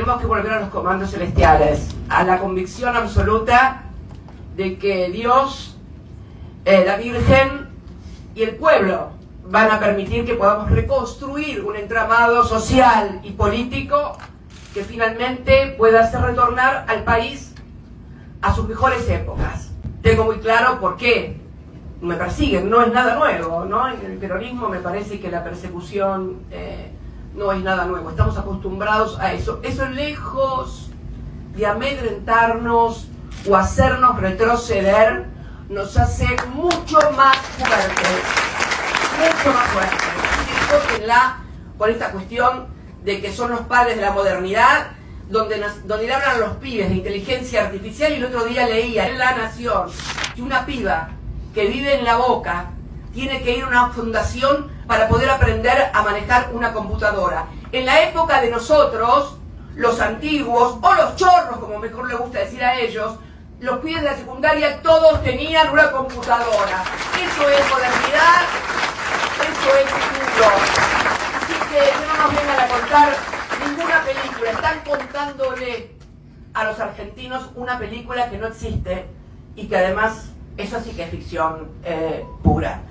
Tenemos que volver a los comandos celestiales, a la convicción absoluta de que Dios, eh, la Virgen y el pueblo van a permitir que podamos reconstruir un entramado social y político que finalmente pueda hacer retornar al país a sus mejores épocas. Tengo muy claro por qué me persiguen, no es nada nuevo, ¿no? En el peronismo me parece que la persecución eh, no es nada nuevo, estamos acostumbrados a eso. Eso lejos de amedrentarnos o hacernos retroceder, nos hace mucho más fuertes, mucho más fuertes. la por esta cuestión de que son los padres de la modernidad, donde, donde hablan a los pibes de inteligencia artificial y el otro día leía en La Nación que una piba que vive en la boca tiene que ir a una fundación para poder aprender a manejar una computadora. En la época de nosotros, los antiguos, o los chorros, como mejor le gusta decir a ellos, los pibes de la secundaria todos tenían una computadora. Eso es modernidad, eso es futuro. Así que no nos vengan a contar ninguna película. Están contándole a los argentinos una película que no existe y que además eso sí que es ficción eh, pura.